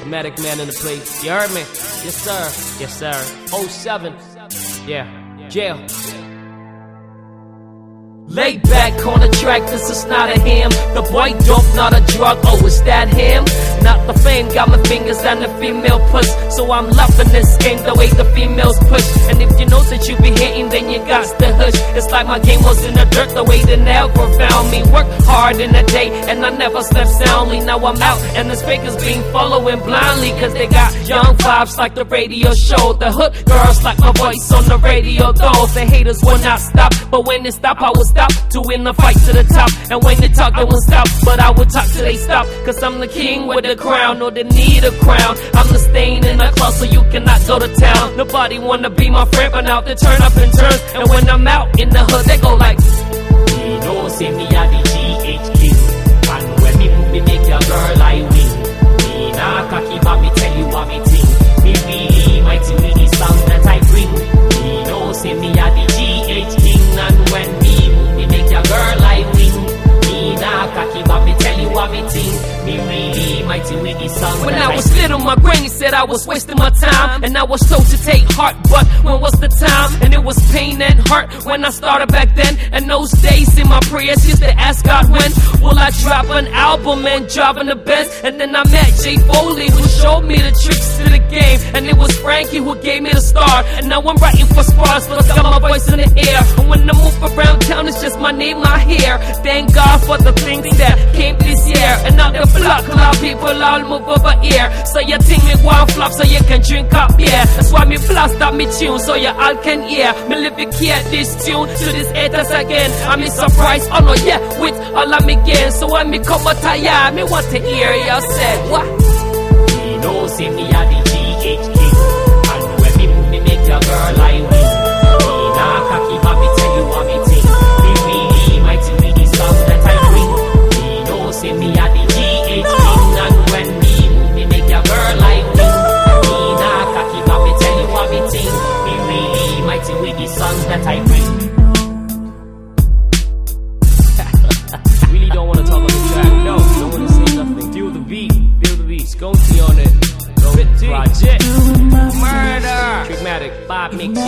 Dramatic man in the place. You heard me? Yes, sir. Yes, sir. 07. Yeah. Jail. Lay back on the track, this is not a him. The boy dope, not a drug. Oh, is that him? Not the fame, got my fingers on the female push. So I'm loving this game the way the females push. And if you know that you be hitting, then you got to hush. It's like my game was in the dirt, the way the never found me. Work hard in the day, and I never slept soundly. Now I'm out, and the speakers being following blindly. Cause they got young vibes like the radio show. The hood girls like my voice on the radio, though. The haters will not stop, but when they stop, I will stop to win the fight to the top. And when they talk, they won't stop, but I will talk till they stop. Cause I'm the king with the crown, or the need a crown. I'm the stain in the cloth, so you cannot go to town. Nobody wanna be my friend, but now they turn up and turn. And when I'm out in the hood, they go like, You know, say me a the When I was little, my granny said I was wasting my time. And I was told to take heart, but when was the time? And it was pain and hurt when I started back then. And those days in my prayers used to ask God when will I drop an album and driving the best. And then I met Jay Foley who showed me the tricks to the game. And it was Frankie who gave me the start. And now I'm writing for spars, but I got my voice in the air. And when I move around just my name, my hair. Thank God for the things that came this year. And now the block, a lot people all move over here. So you think me one flop so you can drink up beer. That's why me blast up me tune so you all can hear. Me live here this tune to this haters again. I'm me surprised, oh no, yeah, with all of me again. So when me come out here, me want to hear you say what? Me know, say me a the really mighty with the sound that I bring. really don't want to talk on the track. No, don't want to say nothing. Feel the beat, feel the beat. Skunky on it. Go Project. Murder. Trickmatic. Five mix